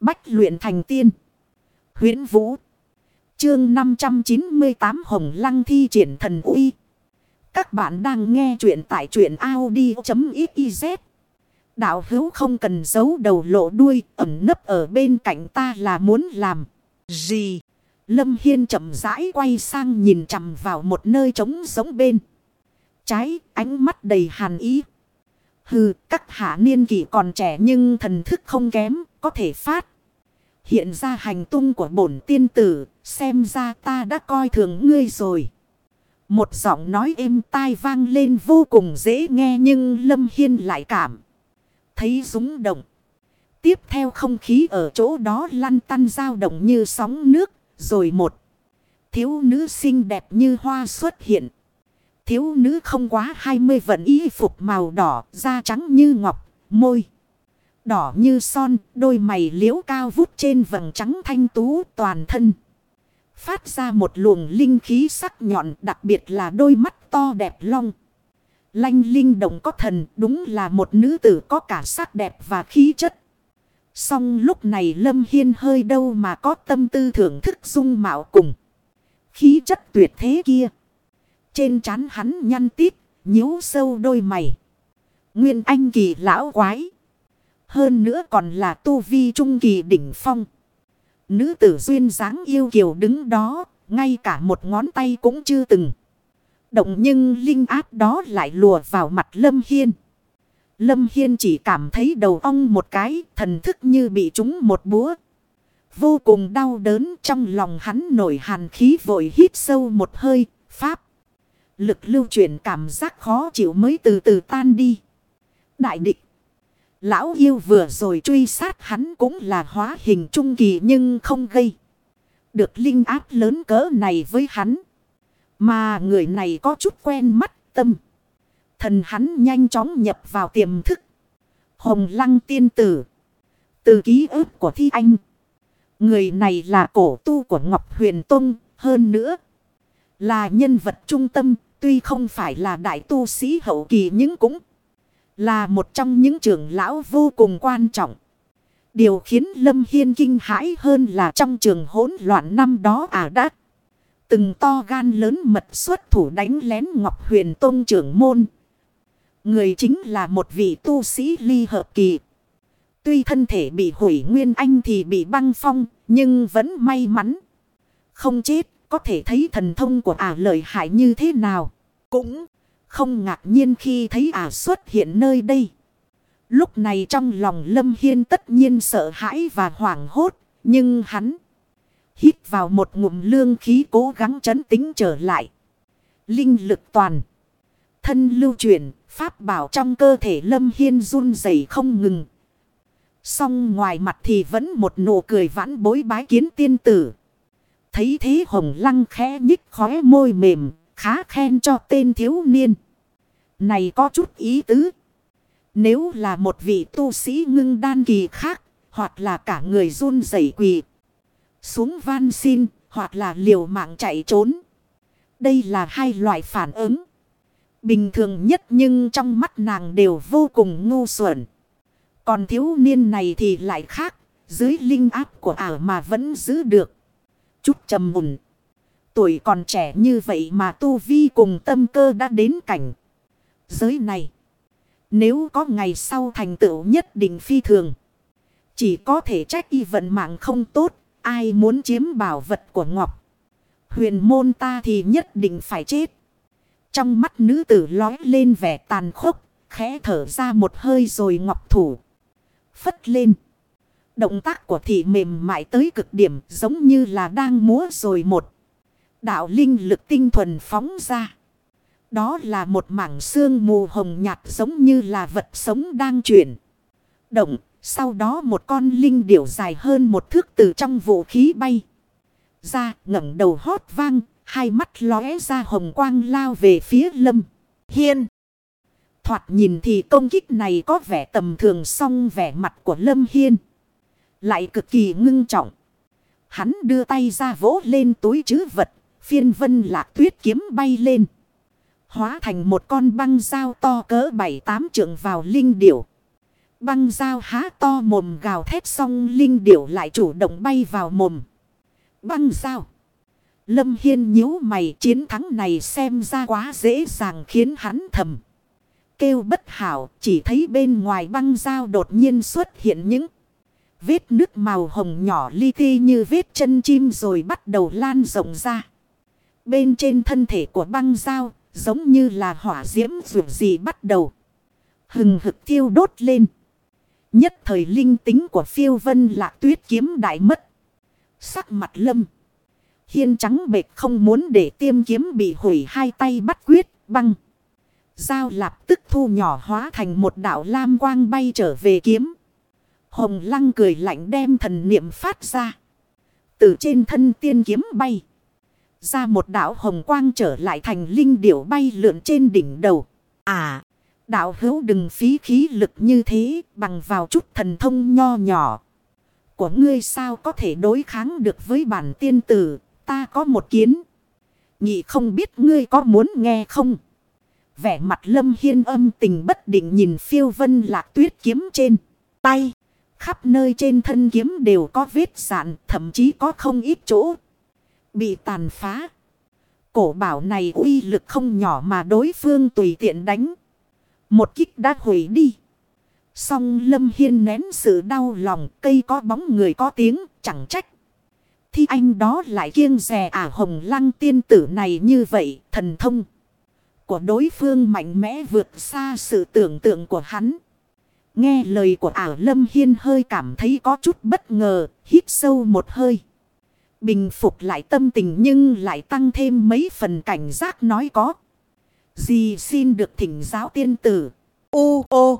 Bách luyện thành tiên. huyễn Vũ. Chương 598 Hồng Lăng thi triển thần uy. Các bạn đang nghe truyện tại truyện Audi.xyz. Đạo hữu không cần giấu đầu lộ đuôi, ẩn nấp ở bên cạnh ta là muốn làm. Gì? Lâm Hiên chậm rãi quay sang nhìn chằm vào một nơi trống giống bên. Trái ánh mắt đầy hàn ý. Hừ, các hạ niên kỷ còn trẻ nhưng thần thức không kém, có thể phát. Hiện ra hành tung của bổn tiên tử, xem ra ta đã coi thường ngươi rồi. Một giọng nói êm tai vang lên vô cùng dễ nghe nhưng Lâm Hiên lại cảm. Thấy rúng động. Tiếp theo không khí ở chỗ đó lăn tăn dao động như sóng nước. Rồi một thiếu nữ xinh đẹp như hoa xuất hiện. Thiếu nữ không quá 20 vận y phục màu đỏ, da trắng như ngọc, môi. Đỏ như son, đôi mày liễu cao vút trên vầng trắng thanh tú toàn thân. Phát ra một luồng linh khí sắc nhọn đặc biệt là đôi mắt to đẹp long. Lanh linh động có thần đúng là một nữ tử có cả sắc đẹp và khí chất. Song lúc này Lâm Hiên hơi đâu mà có tâm tư thưởng thức dung mạo cùng. Khí chất tuyệt thế kia. Trên trán hắn nhăn tít, nhíu sâu đôi mày. Nguyên anh kỳ lão quái. Hơn nữa còn là tu vi trung kỳ đỉnh phong. Nữ tử duyên dáng yêu kiều đứng đó, ngay cả một ngón tay cũng chưa từng. Động nhưng linh áp đó lại lùa vào mặt Lâm Hiên. Lâm Hiên chỉ cảm thấy đầu ong một cái, thần thức như bị trúng một búa. Vô cùng đau đớn trong lòng hắn nổi hàn khí vội hít sâu một hơi, pháp. Lực lưu chuyển cảm giác khó chịu mới từ từ tan đi. Đại địch. Lão yêu vừa rồi truy sát hắn cũng là hóa hình trung kỳ nhưng không gây. Được linh áp lớn cỡ này với hắn. Mà người này có chút quen mắt tâm. Thần hắn nhanh chóng nhập vào tiềm thức. Hồng lăng tiên tử. Từ ký ức của thi anh. Người này là cổ tu của Ngọc Huyền Tông. Hơn nữa. Là nhân vật trung tâm. Tuy không phải là đại tu sĩ hậu kỳ nhưng cũng. Là một trong những trưởng lão vô cùng quan trọng. Điều khiến Lâm Hiên kinh hãi hơn là trong trường hỗn loạn năm đó à đã. Từng to gan lớn mật xuất thủ đánh lén Ngọc Huyền tôn trưởng môn. Người chính là một vị tu sĩ ly hợp kỳ. Tuy thân thể bị hủy nguyên anh thì bị băng phong, nhưng vẫn may mắn. Không chết, có thể thấy thần thông của ả lợi hại như thế nào. Cũng không ngạc nhiên khi thấy ả xuất hiện nơi đây. Lúc này trong lòng Lâm Hiên tất nhiên sợ hãi và hoảng hốt, nhưng hắn hít vào một ngụm lương khí cố gắng chấn tính trở lại. Linh lực toàn. Thân lưu chuyển, pháp bảo trong cơ thể Lâm Hiên run rẩy không ngừng. Song ngoài mặt thì vẫn một nụ cười vãn bối bái kiến tiên tử. Thấy thế hồng lăng khẽ nhích khóe môi mềm, khá khen cho tên thiếu niên. Này có chút ý tứ. Nếu là một vị tu sĩ ngưng đan kỳ khác, hoặc là cả người run rẩy quỳ. Xuống van xin, hoặc là liều mạng chạy trốn. Đây là hai loại phản ứng. Bình thường nhất nhưng trong mắt nàng đều vô cùng ngu xuẩn. Còn thiếu niên này thì lại khác. Dưới linh áp của ả mà vẫn giữ được. Chút trầm mùn. Tuổi còn trẻ như vậy mà tu vi cùng tâm cơ đã đến cảnh. Giới này. Nếu có ngày sau thành tựu nhất định phi thường. Chỉ có thể trách y vận mạng không tốt. Ai muốn chiếm bảo vật của Ngọc. Huyền môn ta thì nhất định phải chết. Trong mắt nữ tử lói lên vẻ tàn khốc, khẽ thở ra một hơi rồi ngọc thủ. Phất lên. Động tác của thị mềm mại tới cực điểm giống như là đang múa rồi một. Đạo linh lực tinh thuần phóng ra. Đó là một mảng xương mù hồng nhạt giống như là vật sống đang chuyển. Động, sau đó một con linh điểu dài hơn một thước từ trong vũ khí bay. Ra ngẩng đầu hót vang, Hai mắt lóe ra hồng quang lao về phía lâm. Hiên. Thoạt nhìn thì công kích này có vẻ tầm thường song vẻ mặt của lâm hiên. Lại cực kỳ ngưng trọng. Hắn đưa tay ra vỗ lên túi chứ vật. Phiên vân lạc tuyết kiếm bay lên. Hóa thành một con băng dao to cỡ bảy tám trượng vào linh điểu. Băng dao há to mồm gào thét xong linh điểu lại chủ động bay vào mồm. Băng dao. Lâm Hiên nhíu mày, chiến thắng này xem ra quá dễ dàng khiến hắn thầm. Kêu bất hảo, chỉ thấy bên ngoài băng dao đột nhiên xuất hiện những vết nước màu hồng nhỏ li ti như vết chân chim rồi bắt đầu lan rộng ra. Bên trên thân thể của băng dao, giống như là hỏa diễm dù gì bắt đầu. Hừng hực thiêu đốt lên. Nhất thời linh tính của phiêu vân lạc tuyết kiếm đại mất. Sắc mặt lâm. Hiên trắng bệt không muốn để tiêm kiếm bị hủy hai tay bắt quyết, băng. Giao lạp tức thu nhỏ hóa thành một đảo lam quang bay trở về kiếm. Hồng lăng cười lạnh đem thần niệm phát ra. Từ trên thân tiên kiếm bay. Ra một đảo hồng quang trở lại thành linh điểu bay lượn trên đỉnh đầu. À, đạo hữu đừng phí khí lực như thế bằng vào chút thần thông nho nhỏ. Của ngươi sao có thể đối kháng được với bản tiên tử, ta có một kiến. Nhị không biết ngươi có muốn nghe không? Vẻ mặt lâm hiên âm tình bất định nhìn phiêu vân lạc tuyết kiếm trên tay. Khắp nơi trên thân kiếm đều có vết sạn, thậm chí có không ít chỗ bị tàn phá. Cổ bảo này uy lực không nhỏ mà đối phương tùy tiện đánh. Một kích đã hủy đi. Song Lâm Hiên nén sự đau lòng cây có bóng người có tiếng chẳng trách. Thì anh đó lại kiêng rè à hồng lăng tiên tử này như vậy thần thông. Của đối phương mạnh mẽ vượt xa sự tưởng tượng của hắn. Nghe lời của ả Lâm Hiên hơi cảm thấy có chút bất ngờ, hít sâu một hơi. Bình phục lại tâm tình nhưng lại tăng thêm mấy phần cảnh giác nói có. Gì xin được thỉnh giáo tiên tử. Ô ô.